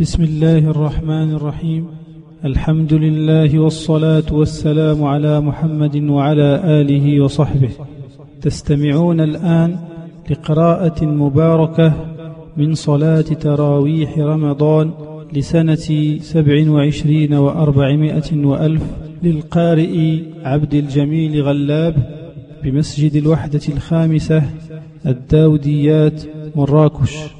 بسم الله الرحمن الرحيم. الحمد لله والصلاة والسلام على محمد وعلى آله وصحبه. تستمعون الآن لقراءة مباركة من صلاة تراويح رمضان لسنة سبع وعشرين وأربعمائة وألف للقارئ عبد الجميل غلاب بمسجد الوحدة الخامسة الداوديات مراكش.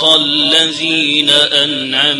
صراط الذين أنعمت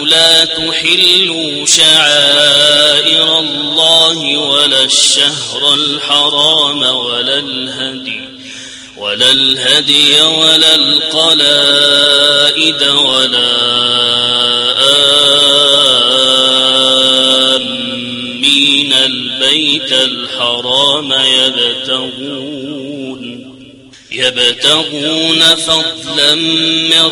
تحلوا شعائر الله ولا الشهر الحرام ولا الهدي ولا الهدي ولا القلائد ولا آمين البيت الحرام يبتغون يبتغون فضلا من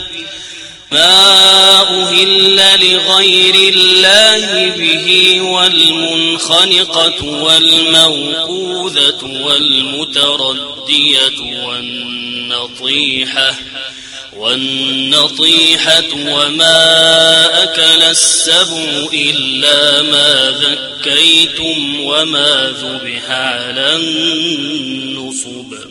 ما أهل لغير الله به والمنخنقة والموقوذة والمتردية والنطيحة والنطيحة وما أكل السبع إلا ما ذكيتم وما ذبح على النصب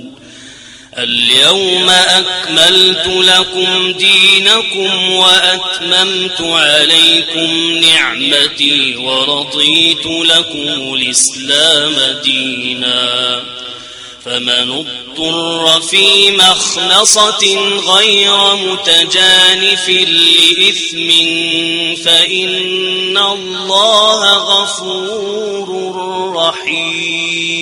اليوم أكملت لكم دينكم وأتممت عليكم نعمتي ورضيت لكم الإسلام ديناً فمن اضطر في مخنصة غير متجانف لإثم فإن الله غفور رحيم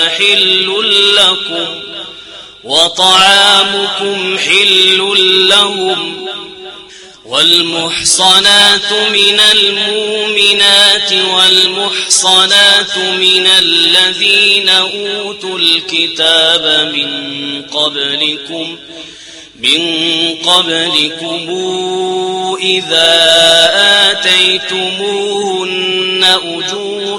حل لكم وطعامكم حل لهم والمحصنات من المؤمنات والمحصنات من الذين أوتوا الكتاب من قبلكم من قبلكم إذا آتيتموهن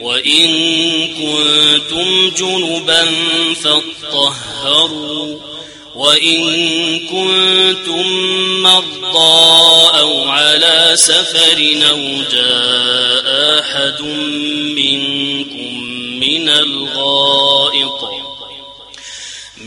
وإن كنتم جنبا فاطهروا وإن كنتم مرضى أو على سفر أو جاء أحد منكم من الغائط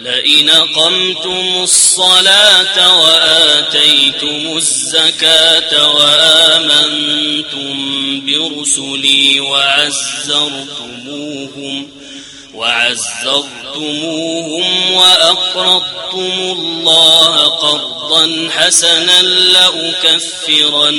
لئن قمتم الصلاة وآتيتم الزكاة وآمنتم برسلي وعزرتموهم وعزرتموهم وأقرضتم الله قرضا حسنا لأكفرن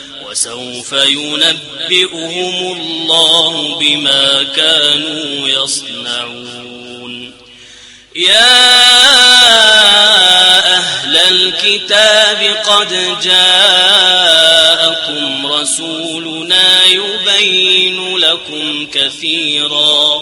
وسوف ينبئهم الله بما كانوا يصنعون. يا أهل الكتاب قد جاءكم رسولنا يبين لكم كثيرا.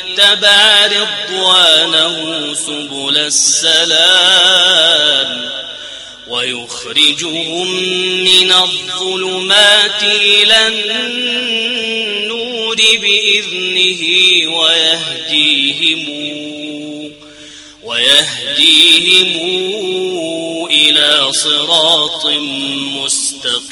رضوانه سبل السلام ويخرجهم من الظلمات إلى النور بإذنه ويهديهم ويهديهم إلى صراط مستقيم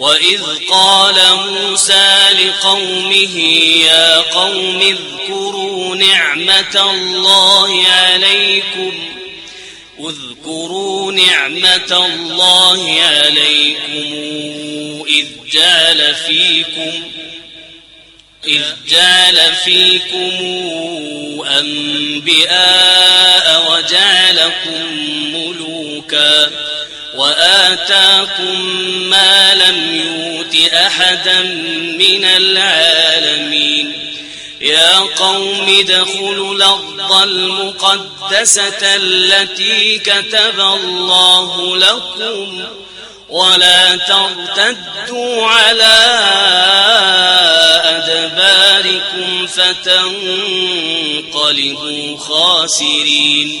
وإذ قال موسى لقومه يا قوم اذكروا نعمة الله عليكم اذكروا نعمة الله عليكم إذ جعل فيكم إذ جعل فيكم أنبئاء وجعلكم ملوكا وآتاكم ما لم يؤت أحدا من العالمين. يا قوم ادخلوا الأرض المقدسة التي كتب الله لكم ولا ترتدوا على أدباركم فتنقلبوا خاسرين.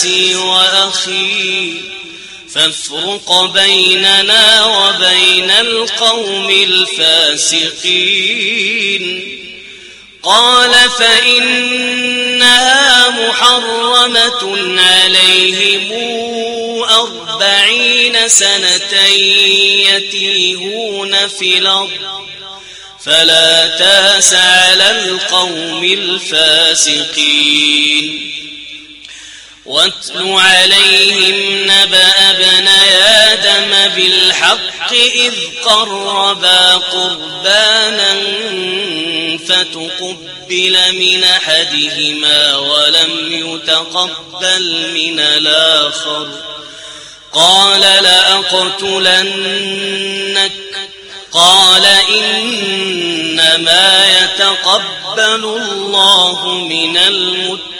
نفسي وأخي فافرق بيننا وبين القوم الفاسقين. قال فإنها محرمة عليهم أربعين سنة يتيهون في الأرض فلا تاس على القوم الفاسقين. واتل عليهم نبأ ابن آدم بالحق إذ قربا قربانا فتقبل من أحدهما ولم يتقبل من الآخر. قال لأقتلنك. قال إنما يتقبل الله من المتقين.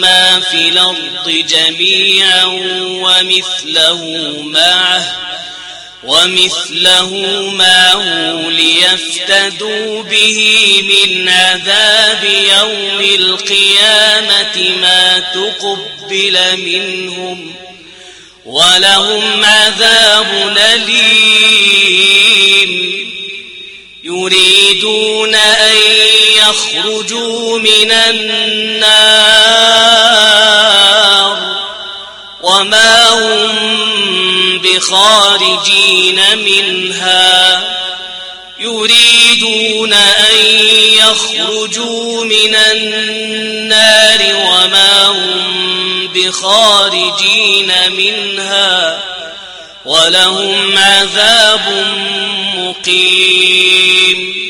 ما في الأرض جميعا ومثله معه ومثله معه ليفتدوا به من عذاب يوم القيامة ما تقبل منهم ولهم عذاب أليم. يريدون أن يخرجوا من النار وما هم بخارجين منها يريدون أن يخرجوا من النار وما هم بخارجين منها ولهم عذاب مقيم.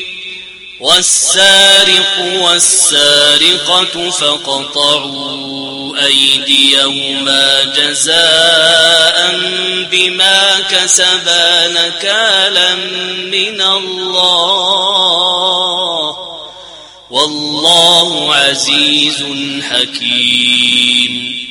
والسارق والسارقة فقطعوا أيديهما جزاء بما كسبا نكالا من الله. والله عزيز حكيم.